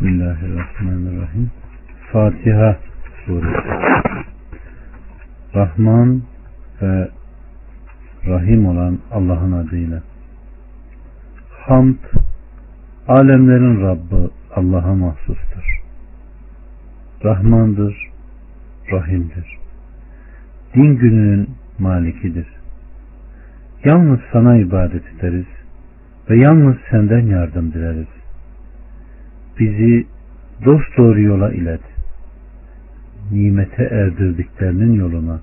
Bismillahirrahmanirrahim. Fatiha suresi. Rahman ve Rahim olan Allah'ın adıyla. Hamd, alemlerin Rabbi Allah'a mahsustur. Rahmandır, Rahimdir. Din gününün malikidir. Yalnız sana ibadet ederiz ve yalnız senden yardım dileriz. Bizi dost doğru yola ilet. Nimete erdirdiklerinin yoluna,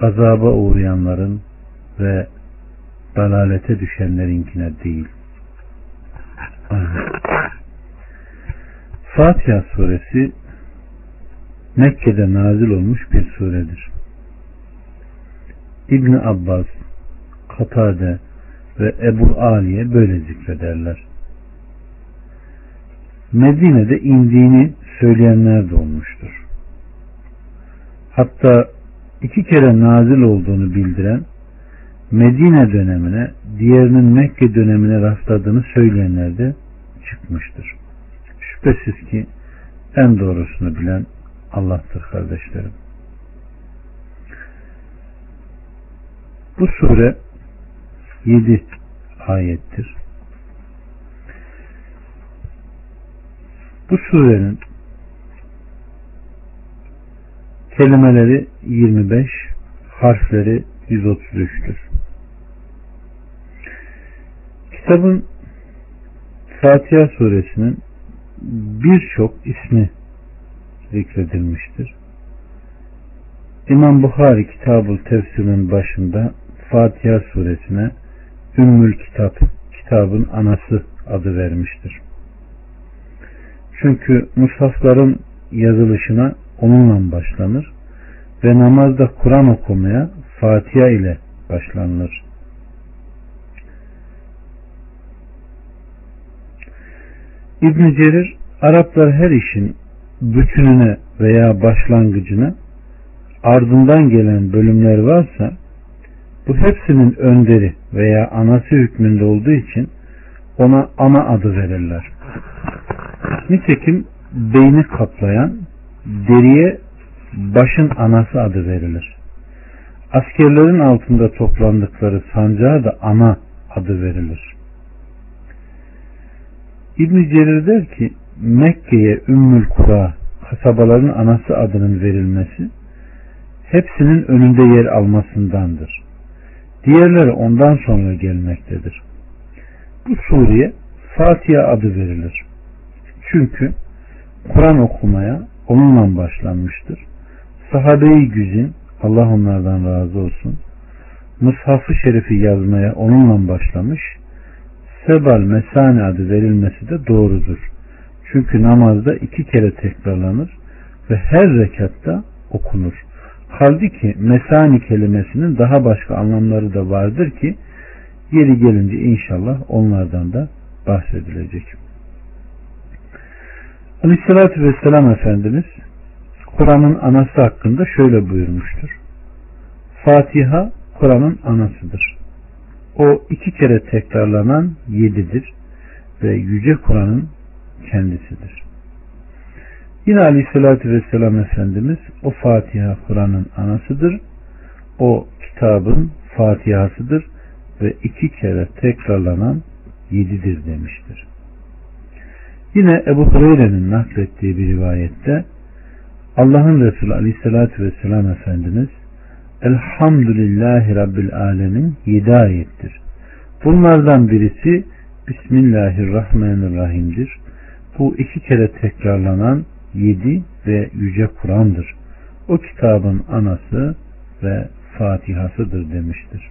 gazaba uğrayanların ve dalalete düşenlerinkine değil. Fatiha suresi Mekke'de nazil olmuş bir suredir. İbn Abbas, Katade ve Ebu Aliye böyle zikrederler. Medine'de indiğini söyleyenler de olmuştur. Hatta iki kere nazil olduğunu bildiren Medine dönemine diğerinin Mekke dönemine rastladığını söyleyenler de çıkmıştır. Şüphesiz ki en doğrusunu bilen Allah'tır kardeşlerim. Bu sure 7 ayettir. Bu surenin kelimeleri 25, harfleri 133'tür. Kitabın Fatiha suresinin birçok ismi zikredilmiştir. İmam Bukhari Kitabul Tefsir'in başında Fatiha suresine Ümmül Kitap, kitabın anası adı vermiştir. Çünkü mushafların yazılışına onunla başlanır ve namazda Kur'an okumaya Fatiha ile başlanılır. İbn Cerir Araplar her işin bütününe veya başlangıcına ardından gelen bölümler varsa bu hepsinin önderi veya anası hükmünde olduğu için ona ana adı verirler. Nitekim beyni kaplayan deriye başın anası adı verilir. Askerlerin altında toplandıkları sancağa da ana adı verilir. İbn Cerir der ki Mekke'ye Ümmül Kura kasabaların anası adının verilmesi hepsinin önünde yer almasındandır. Diğerleri ondan sonra gelmektedir. Bu sureye Fatiha adı verilir. Çünkü Kur'an okumaya onunla başlanmıştır. Sahabe-i güzin Allah onlardan razı olsun. Mushaf-ı Şerif'i yazmaya onunla başlamış. Sebal Mesane adı verilmesi de doğrudur. Çünkü namazda iki kere tekrarlanır ve her rekatta okunur. Halbuki mesani kelimesinin daha başka anlamları da vardır ki yeri gelince inşallah onlardan da bahsedilecek. Aleyhissalatü Vesselam Efendimiz Kur'an'ın anası hakkında şöyle buyurmuştur. Fatiha Kur'an'ın anasıdır. O iki kere tekrarlanan yedidir ve Yüce Kur'an'ın kendisidir. Yine Aleyhisselatü Vesselam Efendimiz o Fatiha Kur'an'ın anasıdır. O kitabın Fatiha'sıdır ve iki kere tekrarlanan yedidir demiştir. Yine Ebu Hureyre'nin naklettiği bir rivayette Allah'ın Resulü Aleyhisselatü Vesselam Efendimiz Elhamdülillahi Rabbil Alemin yedi ayettir. Bunlardan birisi Bismillahirrahmanirrahim'dir. Bu iki kere tekrarlanan yedi ve yüce Kur'an'dır. O kitabın anası ve Fatihasıdır demiştir.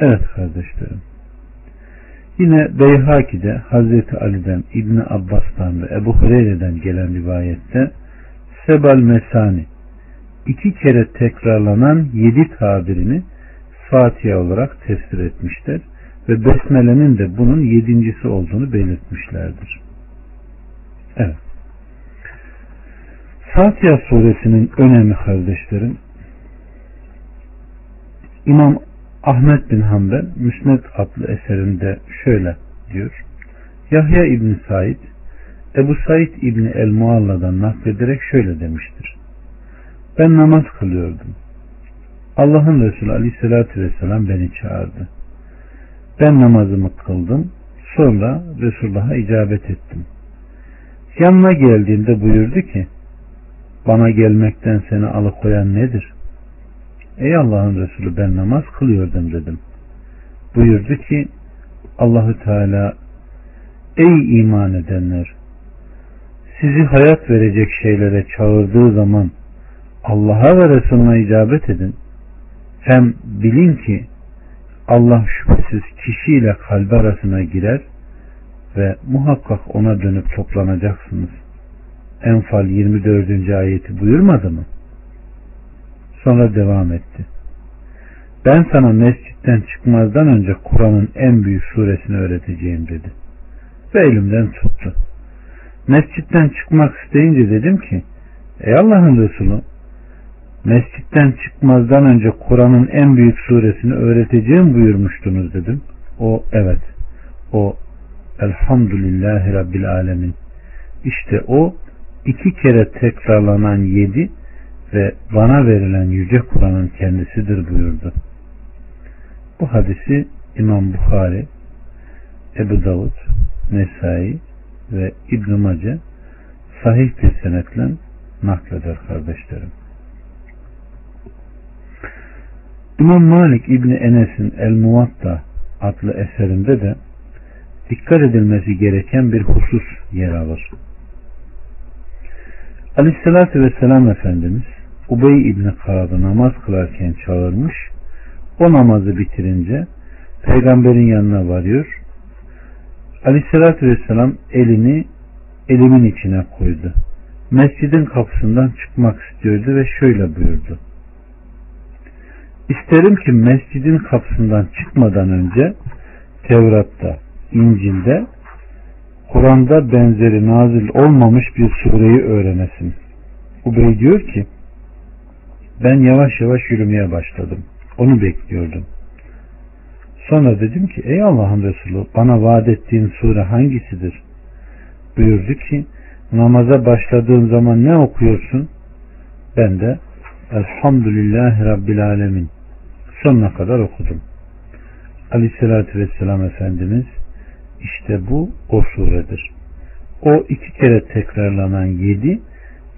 Evet kardeşlerim. Yine Beyhaki'de Hazreti Ali'den, İbni Abbas'tan ve Ebu Hureyre'den gelen rivayette Sebal Mesani iki kere tekrarlanan yedi tabirini Fatiha olarak tefsir etmişler ve Besmele'nin de bunun yedincisi olduğunu belirtmişlerdir. Evet. Fatiha suresinin önemi kardeşlerim İmam Ahmet bin Hanbel Müsned adlı eserinde şöyle diyor. Yahya İbni Said Ebu Said İbni El-Mualla'dan naklederek şöyle demiştir. Ben namaz kılıyordum. Allah'ın Resulü Aleyhisselatü Vesselam beni çağırdı. Ben namazımı kıldım. Sonra Resulullah'a icabet ettim. Yanına geldiğimde buyurdu ki bana gelmekten seni alıkoyan nedir? Ey Allah'ın Resulü ben namaz kılıyordum dedim. Buyurdu ki Allahü Teala ey iman edenler sizi hayat verecek şeylere çağırdığı zaman Allah'a ve Resulüne icabet edin. Hem bilin ki Allah şüphesiz kişiyle kalbi arasına girer ve muhakkak ona dönüp toplanacaksınız. Enfal 24. ayeti buyurmadı mı? Sonra devam etti. Ben sana mescitten çıkmazdan önce Kur'an'ın en büyük suresini öğreteceğim dedi. Ve elimden tuttu. Mescitten çıkmak isteyince dedim ki Ey Allah'ın Resulü mescitten çıkmazdan önce Kur'an'ın en büyük suresini öğreteceğim buyurmuştunuz dedim. O evet. O Elhamdülillahi Rabbil Alemin. İşte o iki kere tekrarlanan yedi ve bana verilen yüce Kur'an'ın kendisidir buyurdu. Bu hadisi İmam Bukhari, Ebu Davud, Nesai ve İbn-i Mace sahih bir senetle nakleder kardeşlerim. İmam Malik İbni Enes'in El Muvatta adlı eserinde de dikkat edilmesi gereken bir husus yer alır. Aleyhissalatü Vesselam Efendimiz Ubey İbni Ka'b'ı namaz kılarken çağırmış. O namazı bitirince peygamberin yanına varıyor. Aleyhissalatü Vesselam elini elimin içine koydu. Mescidin kapısından çıkmak istiyordu ve şöyle buyurdu. İsterim ki mescidin kapısından çıkmadan önce Tevrat'ta, İncil'de, Kur'an'da benzeri nazil olmamış bir sureyi öğrenesin. Ubey diyor ki ben yavaş yavaş yürümeye başladım. Onu bekliyordum. Sonra dedim ki ey Allah'ın Resulü bana vaat ettiğin sure hangisidir? Buyurdu ki namaza başladığın zaman ne okuyorsun? Ben de Elhamdülillahi Rabbil Alemin sonuna kadar okudum. Aleyhissalatü Vesselam Efendimiz işte bu o suredir. O iki kere tekrarlanan yedi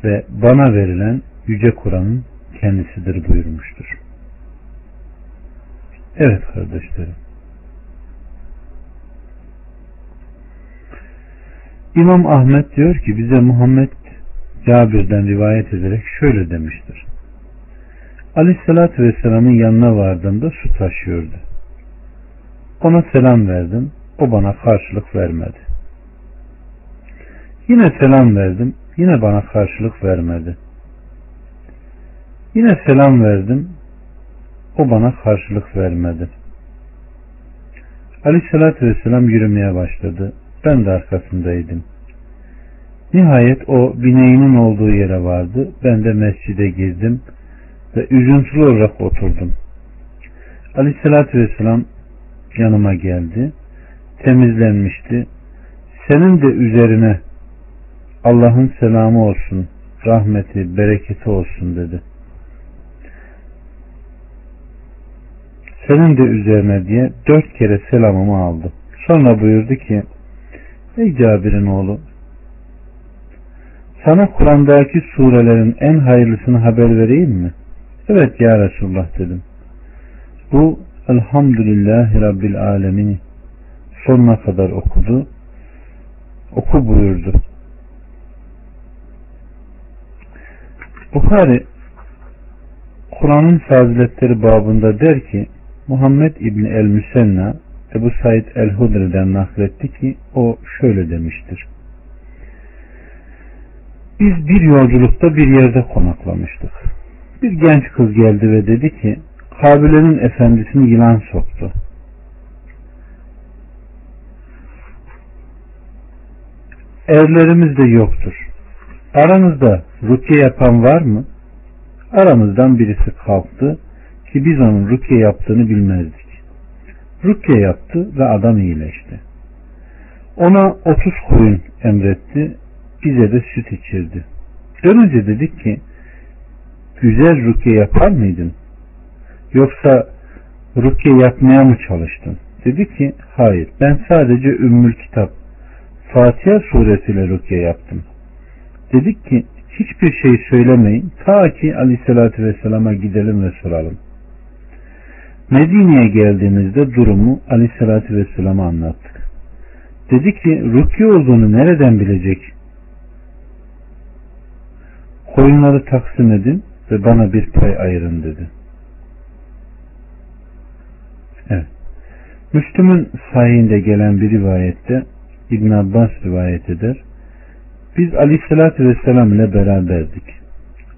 ve bana verilen Yüce Kur'an'ın kendisidir buyurmuştur. Evet kardeşlerim. İmam Ahmet diyor ki bize Muhammed Cabir'den rivayet ederek şöyle demiştir. Aleyhissalatü Vesselam'ın yanına vardığımda su taşıyordu. Ona selam verdim. O bana karşılık vermedi. Yine selam verdim. Yine bana karşılık vermedi. Yine selam verdim. O bana karşılık vermedi. Aleyhissalatü Vesselam yürümeye başladı. Ben de arkasındaydım. Nihayet o bineğinin olduğu yere vardı. Ben de mescide girdim ve üzüntülü olarak oturdum. Aleyhissalatü Vesselam yanıma geldi. Temizlenmişti. Senin de üzerine Allah'ın selamı olsun, rahmeti, bereketi olsun dedi. Senin de üzerine diye dört kere selamımı aldı. Sonra buyurdu ki Ey Cabir'in oğlu sana Kur'an'daki surelerin en hayırlısını haber vereyim mi? Evet ya Resulullah dedim. Bu Elhamdülillahi Rabbil Alemin sonuna kadar okudu. Oku buyurdu. Bukhari Kur'an'ın faziletleri babında der ki Muhammed İbni El Müsenna Ebu Said El Hudri'den nakletti ki o şöyle demiştir. Biz bir yolculukta bir yerde konaklamıştık. Bir genç kız geldi ve dedi ki Kabile'nin efendisini yılan soktu. Erlerimiz de yoktur. Aranızda rukiye yapan var mı? Aramızdan birisi kalktı ki biz onun rukiye yaptığını bilmezdik. Rukiye yaptı ve adam iyileşti. Ona 30 koyun emretti. Bize de süt içirdi. Dönünce dedik ki güzel rukiye yapar mıydın? Yoksa rukiye yapmaya mı çalıştın? Dedi ki hayır ben sadece Ümmül Kitap Fatiha suresiyle rukiye yaptım. Dedik ki hiçbir şey söylemeyin ta ki aleyhissalatü vesselama gidelim ve soralım. Medine'ye geldiğimizde durumu aleyhissalatü vesselama anlattık. Dedi ki rukiye olduğunu nereden bilecek? Koyunları taksim edin ve bana bir pay ayırın dedi. Evet. Müslüm'ün sahihinde gelen bir rivayette İbn Abbas rivayet eder. Biz Aleyhisselatü Vesselam ile beraberdik.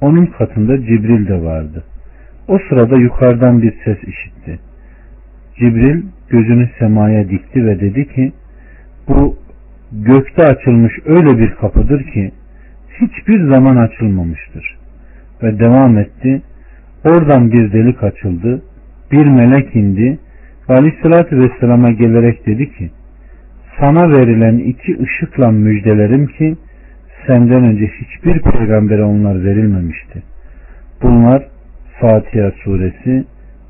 Onun katında Cibril de vardı. O sırada yukarıdan bir ses işitti. Cibril gözünü semaya dikti ve dedi ki bu gökte açılmış öyle bir kapıdır ki hiçbir zaman açılmamıştır. Ve devam etti. Oradan bir delik açıldı. Bir melek indi. Ve Aleyhisselatü Vesselam'a gelerek dedi ki sana verilen iki ışıkla müjdelerim ki senden önce hiçbir peygambere onlar verilmemişti. Bunlar Fatiha suresi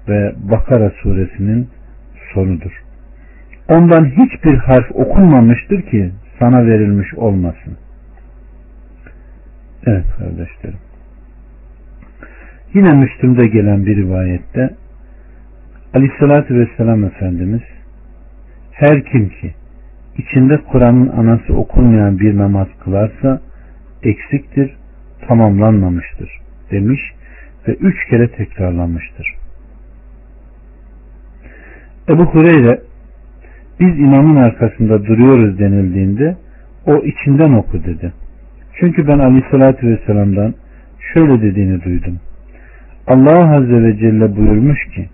ve Bakara suresinin sonudur. Ondan hiçbir harf okunmamıştır ki sana verilmiş olmasın. Evet kardeşlerim. Yine Müslüm'de gelen bir rivayette Aleyhisselatü Vesselam Efendimiz her kim ki içinde Kur'an'ın anası okunmayan bir namaz kılarsa eksiktir, tamamlanmamıştır demiş ve üç kere tekrarlanmıştır. Ebu Hureyre biz imamın arkasında duruyoruz denildiğinde o içinden oku dedi. Çünkü ben aleyhissalatü vesselam'dan şöyle dediğini duydum. Allah Azze ve Celle buyurmuş ki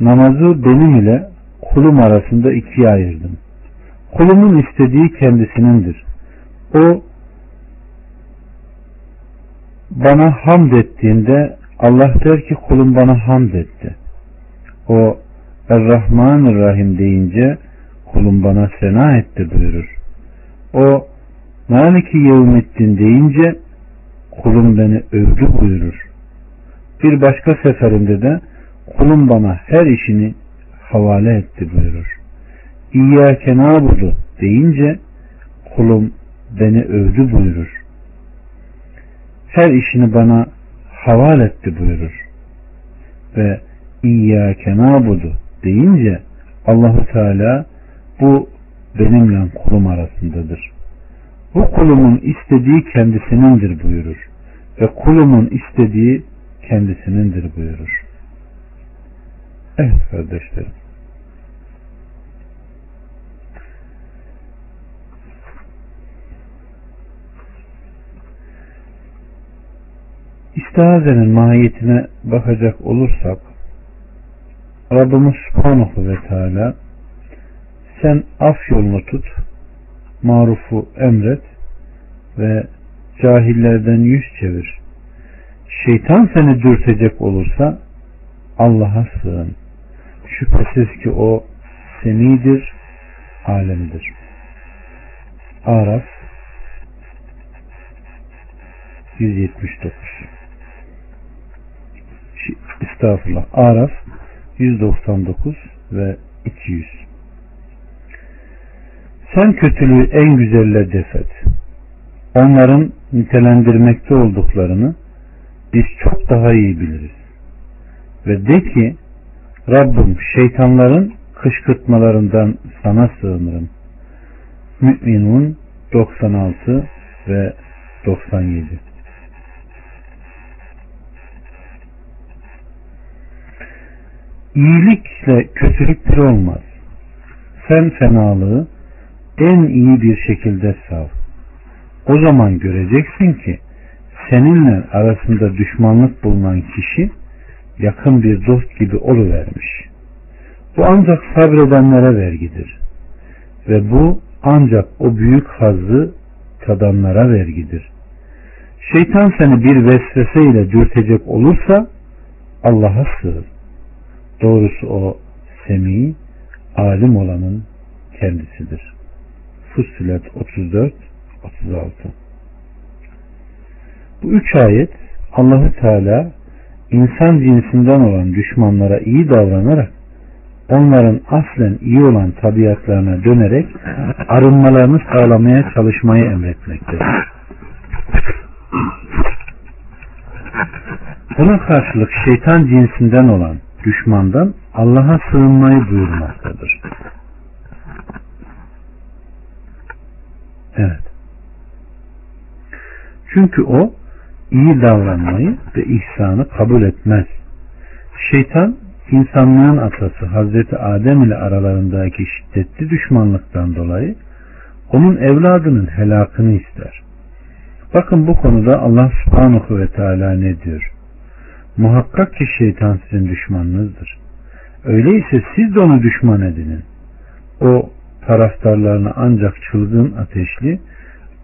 namazı benim ile kulum arasında ikiye ayırdım. Kulumun istediği kendisinindir. O bana hamd ettiğinde Allah der ki kulum bana hamd etti. O Er-Rahman-Rahim deyince kulum bana sena etti buyurur. O Maliki Yevmettin deyince kulum beni övdü buyurur. Bir başka seferinde de kulum bana her işini havale etti buyurur. İyyâke nâbudu deyince kulum beni övdü buyurur. Her işini bana havale etti buyurur. Ve İyyâke nâbudu deyince Allahu Teala bu benimle kulum arasındadır. Bu kulumun istediği kendisinindir buyurur. Ve kulumun istediği kendisinindir buyurur. Evet kardeşlerim. İstihazenin mahiyetine bakacak olursak Rabbimiz Subhanahu ve Teala sen af yolunu tut, marufu emret ve cahillerden yüz çevir. Şeytan seni dürtecek olursa Allah'a sığın. Şüphesiz ki o semidir, alemidir. Araf 179 Estağfurullah. Araf 199 ve 200 Sen kötülüğü en güzelle defet. Onların nitelendirmekte olduklarını biz çok daha iyi biliriz. Ve de ki Rabbim şeytanların kışkırtmalarından sana sığınırım. Mü'minun 96 ve 97 İyilikle kötülük bir olmaz. Sen fenalığı en iyi bir şekilde sav. O zaman göreceksin ki seninle arasında düşmanlık bulunan kişi yakın bir dost gibi oluvermiş. Bu ancak sabredenlere vergidir. Ve bu ancak o büyük hazzı tadanlara vergidir. Şeytan seni bir vesveseyle dürtecek olursa Allah'a sığır. Doğrusu o semi, alim olanın kendisidir. Fussilet 34 36 Bu üç ayet Allahü Teala insan cinsinden olan düşmanlara iyi davranarak onların aslen iyi olan tabiatlarına dönerek arınmalarını sağlamaya çalışmayı emretmektedir. Buna karşılık şeytan cinsinden olan düşmandan Allah'a sığınmayı buyurmaktadır. Evet. Çünkü o iyi davranmayı ve ihsanı kabul etmez. Şeytan insanlığın atası Hazreti Adem ile aralarındaki şiddetli düşmanlıktan dolayı onun evladının helakını ister. Bakın bu konuda Allah subhanahu ve teala ne diyor? Muhakkak ki şeytan sizin düşmanınızdır. Öyleyse siz de onu düşman edinin. O taraftarlarını ancak çılgın ateşli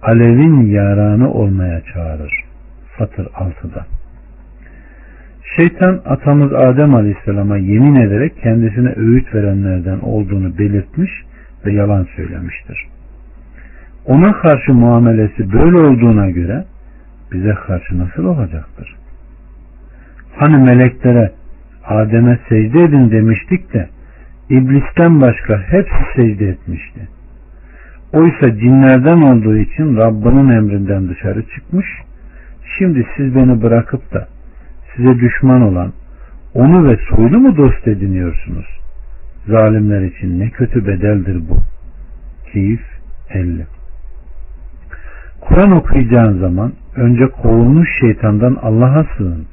alevin yaranı olmaya çağırır. Fatır 6'da. Şeytan atamız Adem Aleyhisselam'a yemin ederek kendisine öğüt verenlerden olduğunu belirtmiş ve yalan söylemiştir. Ona karşı muamelesi böyle olduğuna göre bize karşı nasıl olacaktır? Hani meleklere Adem'e secde edin demiştik de İblisten başka hepsi secde etmişti. Oysa cinlerden olduğu için Rabbinin emrinden dışarı çıkmış. Şimdi siz beni bırakıp da size düşman olan onu ve soylu mu dost ediniyorsunuz? Zalimler için ne kötü bedeldir bu. Keyif 50 Kur'an okuyacağın zaman önce kovulmuş şeytandan Allah'a sığın.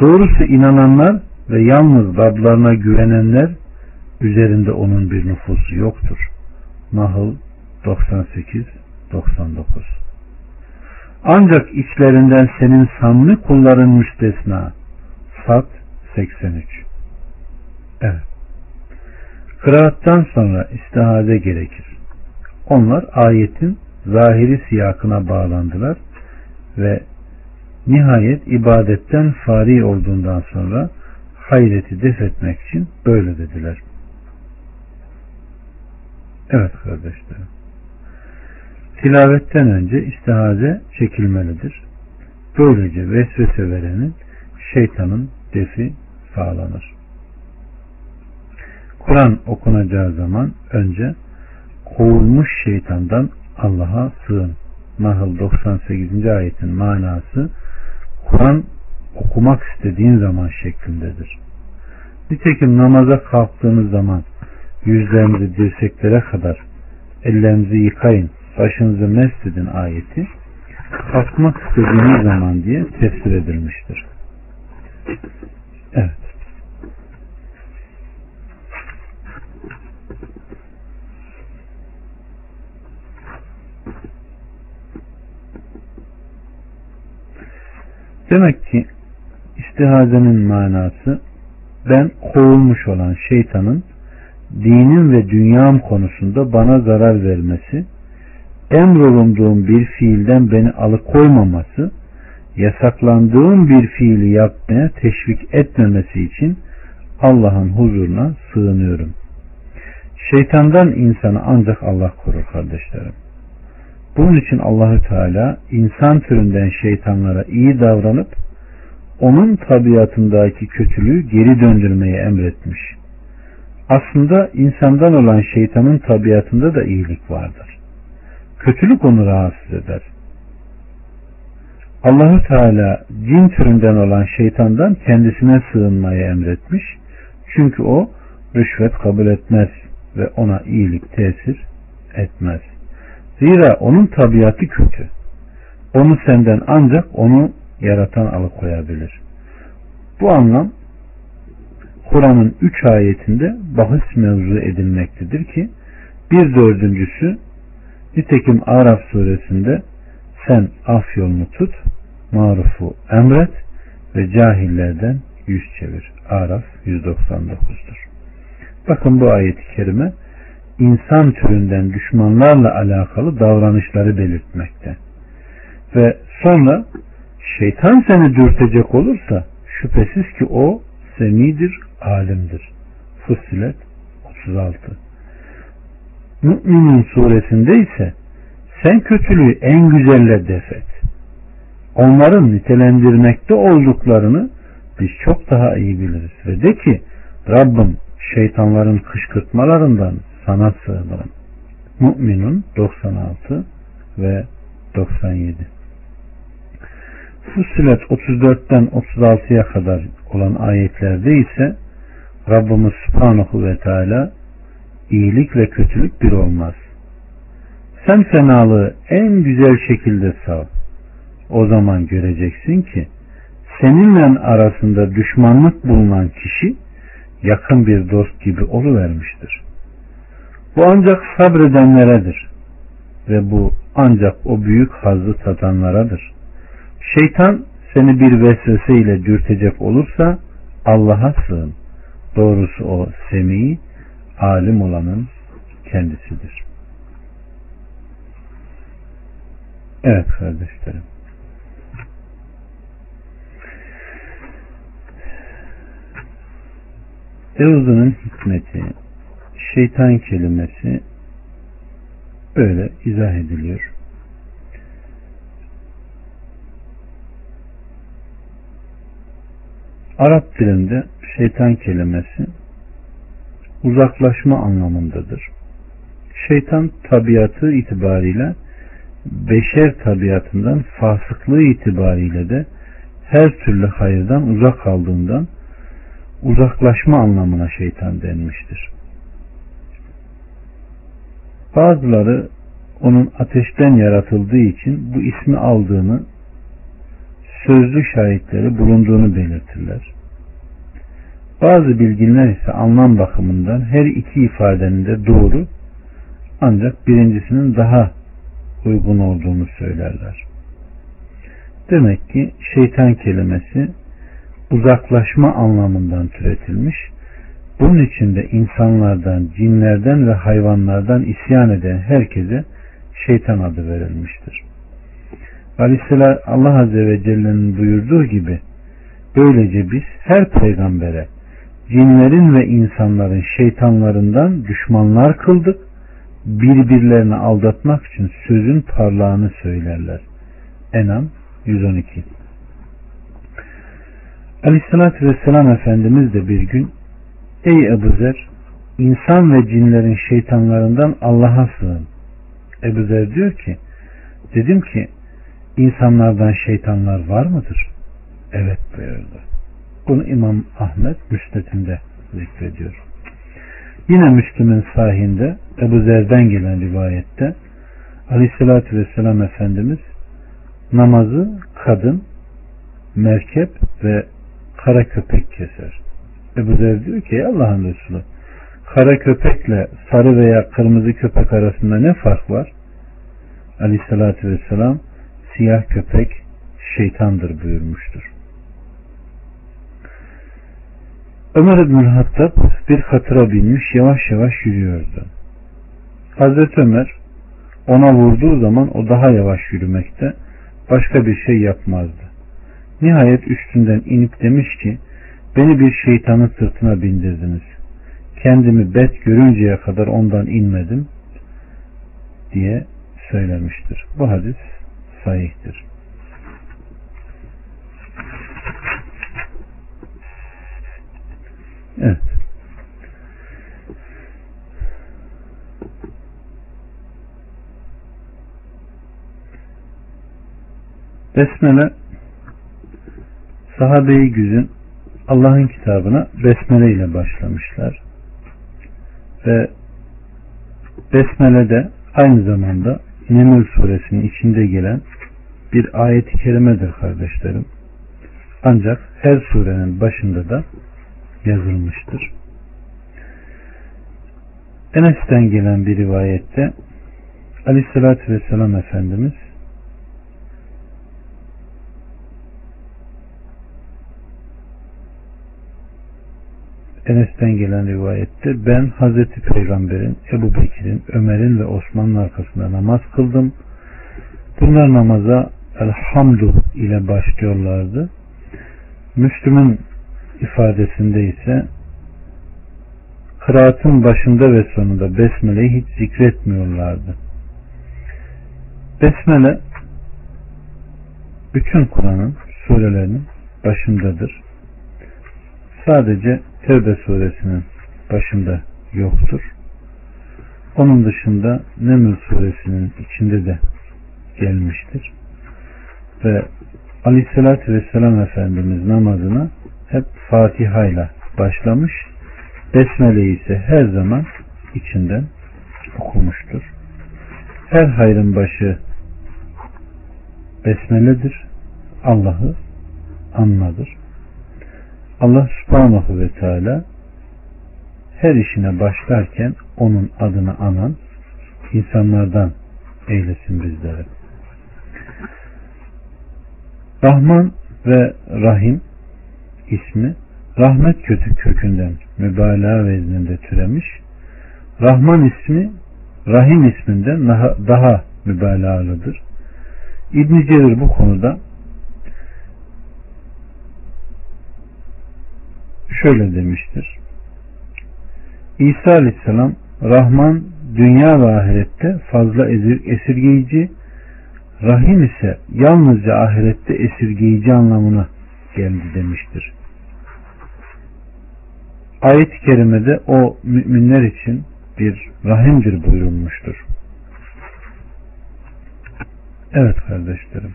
Doğrusu inananlar ve yalnız Rablarına güvenenler üzerinde onun bir nüfusu yoktur. Nahl 98 99 Ancak içlerinden senin samimi kulların müstesna. Sat 83 Evet. Kıraattan sonra istihade gerekir. Onlar ayetin zahiri siyakına bağlandılar ve nihayet ibadetten fari olduğundan sonra hayreti def etmek için böyle dediler. Evet kardeşlerim. Tilavetten önce istihaze çekilmelidir. Böylece vesvese verenin şeytanın defi sağlanır. Kur'an okunacağı zaman önce kovulmuş şeytandan Allah'a sığın. Nahl 98. ayetin manası Kur'an okumak istediğin zaman şeklindedir. Nitekim namaza kalktığınız zaman yüzlerinizi dirseklere kadar ellerinizi yıkayın, başınızı mest edin ayeti kalkmak istediğiniz zaman diye tefsir edilmiştir. Evet. Demek ki istihazenin manası ben kovulmuş olan şeytanın dinim ve dünyam konusunda bana zarar vermesi, emrolunduğum bir fiilden beni alıkoymaması, yasaklandığım bir fiili yapmaya teşvik etmemesi için Allah'ın huzuruna sığınıyorum. Şeytandan insanı ancak Allah korur kardeşlerim. Bunun için Allahü Teala insan türünden şeytanlara iyi davranıp onun tabiatındaki kötülüğü geri döndürmeyi emretmiş. Aslında insandan olan şeytanın tabiatında da iyilik vardır. Kötülük onu rahatsız eder. Allahü Teala cin türünden olan şeytandan kendisine sığınmayı emretmiş. Çünkü o rüşvet kabul etmez ve ona iyilik tesir etmez. Zira onun tabiatı kötü. Onu senden ancak onu yaratan alıkoyabilir. Bu anlam Kur'an'ın üç ayetinde bahis mevzu edilmektedir ki bir dördüncüsü nitekim Araf suresinde sen af yolunu tut, marufu emret ve cahillerden yüz çevir. Araf 199'dur. Bakın bu ayet-i kerime insan türünden düşmanlarla alakalı davranışları belirtmekte. Ve sonra şeytan seni dürtecek olursa şüphesiz ki o semidir, alimdir. Fussilet 36 Mü'minin suresinde ise sen kötülüğü en güzelle defet. Onların nitelendirmekte olduklarını biz çok daha iyi biliriz. Ve de ki Rabbim şeytanların kışkırtmalarından sana sığınırım. Mü'minun 96 ve 97 Fussilet 34'ten 36'ya kadar olan ayetlerde ise Rabbimiz Subhanahu ve Teala iyilik ve kötülük bir olmaz. Sen fenalığı en güzel şekilde sav. O zaman göreceksin ki seninle arasında düşmanlık bulunan kişi yakın bir dost gibi oluvermiştir. Bu ancak sabredenleredir ve bu ancak o büyük hazzı tadanlaradır. Şeytan seni bir vesvese ile dürtecek olursa Allah'a sığın. Doğrusu o semi, alim olanın kendisidir. Evet kardeşlerim. Euzunun hikmeti, şeytan kelimesi böyle izah ediliyor. Arap dilinde şeytan kelimesi uzaklaşma anlamındadır. Şeytan tabiatı itibariyle beşer tabiatından fasıklığı itibariyle de her türlü hayırdan uzak kaldığından uzaklaşma anlamına şeytan denmiştir. Bazıları onun ateşten yaratıldığı için bu ismi aldığını sözlü şahitleri bulunduğunu belirtirler. Bazı bilginler ise anlam bakımından her iki ifadenin de doğru ancak birincisinin daha uygun olduğunu söylerler. Demek ki şeytan kelimesi uzaklaşma anlamından türetilmiş. Bunun için de insanlardan, cinlerden ve hayvanlardan isyan eden herkese şeytan adı verilmiştir. Aleyhisselam Allah Azze ve Celle'nin buyurduğu gibi böylece biz her peygambere cinlerin ve insanların şeytanlarından düşmanlar kıldık birbirlerini aldatmak için sözün parlağını söylerler. Enam 112 Aleyhissalatü Vesselam Efendimiz de bir gün Ey Ebu Zer insan ve cinlerin şeytanlarından Allah'a sığın. Ebu Zer diyor ki dedim ki insanlardan şeytanlar var mıdır? Evet buyurdu. Bunu İmam Ahmet müstetinde zikrediyor. Yine Müslüm'ün sahinde Ebu Zer'den gelen rivayette Aleyhisselatü Vesselam Efendimiz namazı kadın, merkep ve kara köpek keser. Ebu Zer diyor ki Allah'ın Resulü kara köpekle sarı veya kırmızı köpek arasında ne fark var? Aleyhissalatü vesselam siyah köpek şeytandır buyurmuştur. Ömer İbn Hattab bir katıra binmiş yavaş yavaş yürüyordu. Hazreti Ömer ona vurduğu zaman o daha yavaş yürümekte başka bir şey yapmazdı. Nihayet üstünden inip demiş ki beni bir şeytanın sırtına bindirdiniz. Kendimi bet görünceye kadar ondan inmedim diye söylemiştir. Bu hadis sahihtir. Evet. Besmele sahabe-i güzün Allah'ın kitabına besmele ile başlamışlar. Ve besmele de aynı zamanda Neml suresinin içinde gelen bir ayet-i kerimedir kardeşlerim. Ancak her surenin başında da yazılmıştır. Enes'ten gelen bir rivayette Aleyhisselatü Vesselam Efendimiz Enes'ten gelen rivayette ben Hazreti Peygamber'in, Ebu Bekir'in, Ömer'in ve Osman'ın arkasında namaz kıldım. Bunlar namaza elhamdu ile başlıyorlardı. Müslüm'ün ifadesinde ise kıraatın başında ve sonunda Besmele'yi hiç zikretmiyorlardı. Besmele bütün Kur'an'ın surelerinin başındadır. Sadece Tevbe suresinin başında yoktur. Onun dışında Neml suresinin içinde de gelmiştir. Ve Aleyhisselatü Vesselam Efendimiz namazına hep Fatiha ile başlamış. Besmele ise her zaman içinden okumuştur. Her hayrın başı Besmele'dir. Allah'ı anmadır. Allah subhanahu ve teala her işine başlarken onun adını anan insanlardan eylesin bizleri. Rahman ve Rahim ismi rahmet kötü kökünden mübalağa vezninde türemiş. Rahman ismi Rahim isminden daha, daha mübalağalıdır. İbn Cerir bu konuda şöyle demiştir. İsa Aleyhisselam Rahman dünya ve ahirette fazla esirgeyici, Rahim ise yalnızca ahirette esirgeyici anlamına geldi demiştir. Ayet-i kerimede o müminler için bir rahimdir buyurulmuştur. Evet kardeşlerim.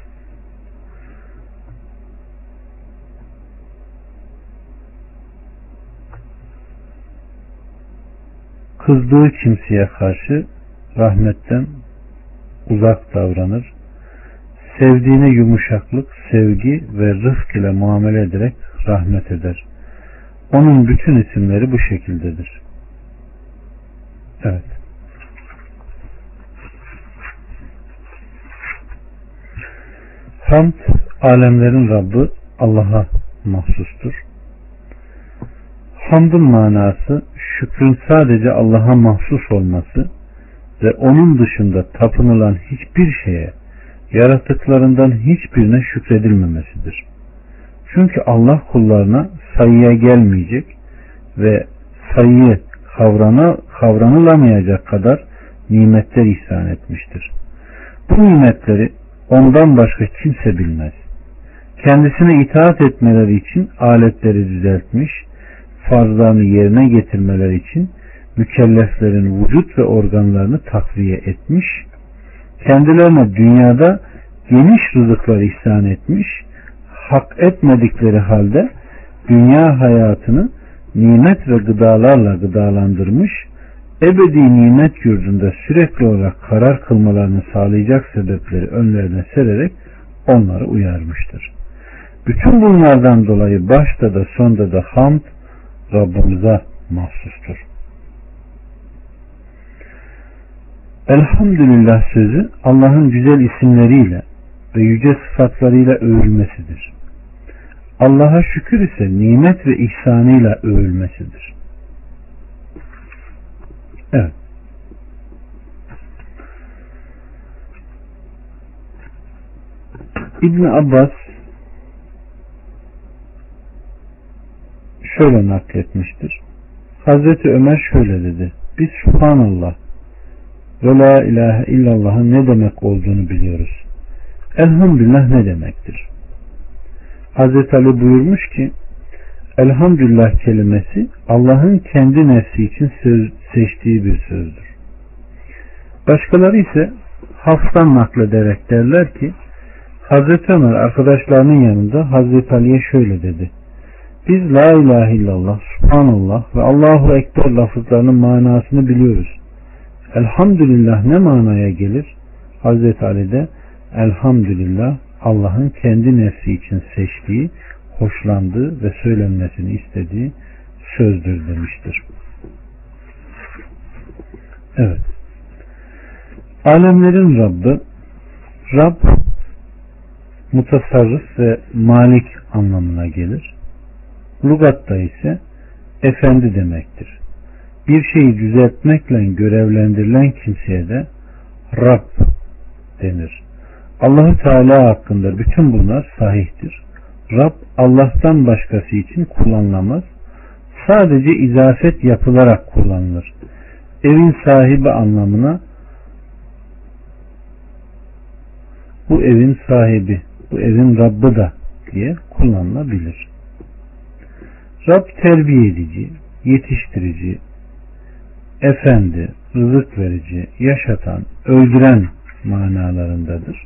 Kızdığı kimseye karşı rahmetten uzak davranır. Sevdiğine yumuşaklık, sevgi ve rıfk ile muamele ederek rahmet eder. Onun bütün isimleri bu şekildedir. Evet. Hamd, alemlerin Rabbi Allah'a mahsustur. Hamdın manası şükrün sadece Allah'a mahsus olması ve onun dışında tapınılan hiçbir şeye, yaratıklarından hiçbirine şükredilmemesidir. Çünkü Allah kullarına sayıya gelmeyecek ve sayıyı kavrana, kavranılamayacak kadar nimetler ihsan etmiştir. Bu nimetleri ondan başka kimse bilmez. Kendisine itaat etmeleri için aletleri düzeltmiş, farzlarını yerine getirmeleri için mükelleflerin vücut ve organlarını takviye etmiş, kendilerine dünyada geniş rızıklar ihsan etmiş, hak etmedikleri halde dünya hayatını nimet ve gıdalarla gıdalandırmış, ebedi nimet yurdunda sürekli olarak karar kılmalarını sağlayacak sebepleri önlerine sererek onları uyarmıştır. Bütün bunlardan dolayı başta da sonda da hamd Rabbimize mahsustur. Elhamdülillah sözü Allah'ın güzel isimleriyle ve yüce sıfatlarıyla övülmesidir. Allah'a şükür ise nimet ve ihsanıyla övülmesidir. Evet. İbn Abbas şöyle nakletmiştir. Hazreti Ömer şöyle dedi. Biz Subhanallah ve La ilahe illallah'ın ne demek olduğunu biliyoruz. Elhamdülillah ne demektir? Hazreti Ali buyurmuş ki Elhamdülillah kelimesi Allah'ın kendi nefsi için söz, seçtiği bir sözdür. Başkaları ise haftan naklederek derler ki Hazreti Ömer arkadaşlarının yanında Hazreti Ali'ye şöyle dedi. Biz La ilahe illallah, Subhanallah ve Allahu Ekber lafızlarının manasını biliyoruz. Elhamdülillah ne manaya gelir? Hazreti Ali de Elhamdülillah Allah'ın kendi nefsi için seçtiği, hoşlandığı ve söylenmesini istediği sözdür demiştir. Evet. Alemlerin Rabbi Rab mutasarrıf ve malik anlamına gelir. Lugatta ise efendi demektir. Bir şeyi düzeltmekle görevlendirilen kimseye de Rab denir. Allahu Teala hakkında bütün bunlar sahihtir. Rab Allah'tan başkası için kullanılamaz. sadece izafet yapılarak kullanılır. Evin sahibi anlamına bu evin sahibi, bu evin Rabbı da diye kullanılabilir. Rab terbiye edici, yetiştirici, efendi, rızık verici, yaşatan, öldüren manalarındadır.